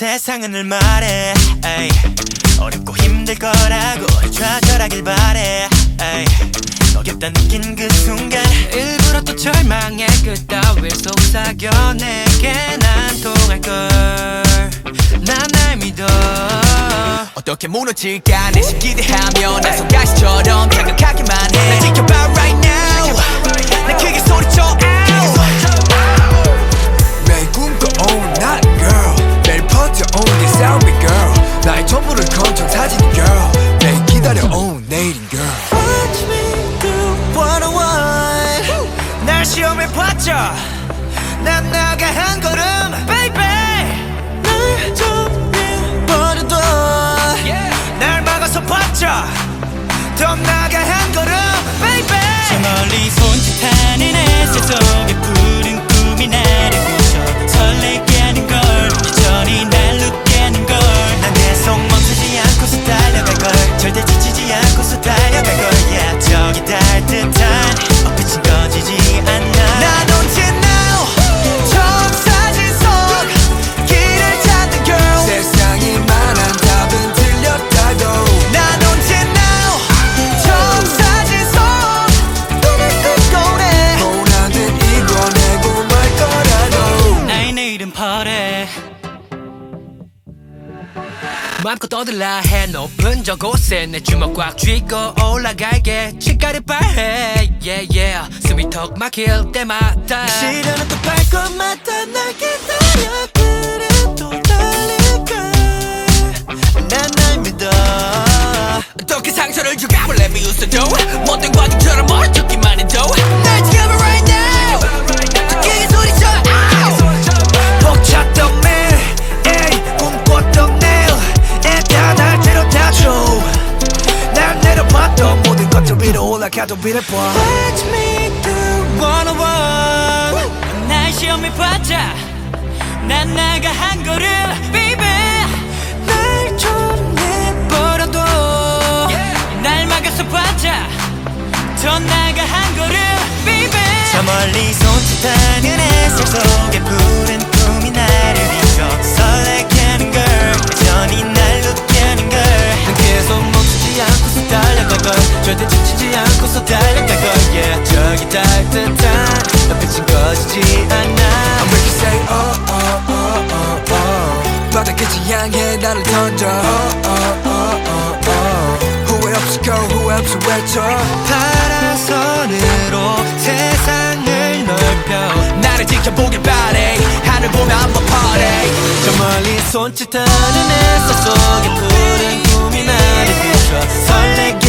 세상은 늘 말해 에이. 어렵고 힘들 거라고 좌절하길 바래 에이. 너겠다 느낀 그 순간 일부러 또 절망의 그 따위를 속삭여 내게 난 통할걸 난 날 믿어 어떻게 무너질까 내심 기대하며 나서 가시처럼 생각하기만 해날 지켜봐 봤죠? 난 나가 한 걸음 baby. 날 정해버려도 날 막아서 봤죠? 더 나가 한 걸음 baby. 저 멀리 손짓하는 햇살 속에 푸른 꿈이 나를 부셔 설레게 하는 걸 여전히 날 웃게 하는 걸난 계속 멈추지 않고서 달려갈 걸. 절대 지치지 않고서 달려갈 걸. Yeah. 저기 닿을 듯한 마음껏 떠들라 해. 높은 저곳에 내 주먹 꽉 쥐고 올라갈게. 치가리 빨해. Yeah yeah. 숨이 턱 막힐 때마다. 시련은 또 발걸마다 날 기다려. 그래도 달릴까 난날 믿어. 어떻게 상처를 주감을 내 비웃어도 올라가도 위를 봐. Watch me do what I want 날 시험에 봤자 난 나가 한 걸음 baby. 날 정해버려도. 날 막아서 봤자 더 나가 한 걸음 baby. 저 멀리 손짓하는 햇살 속 달려갈 걸. 절대 지치지 않고서 달려갈 걸 yeah 저기 닿을 듯한 빛은 꺼지지 않아. I'm make you say oh oh oh oh oh. 바닥까지 향해 나를 던져. Oh oh oh oh oh. 후회 없이 go 후회 없이 외쳐. 파란선으로 세상을 넓혀. 나를 지켜보길 바래. 하늘 보며 한번 party 저 멀리 손짓하는 햇살 속에 푸른 꿈이 나를 비춰. 설레게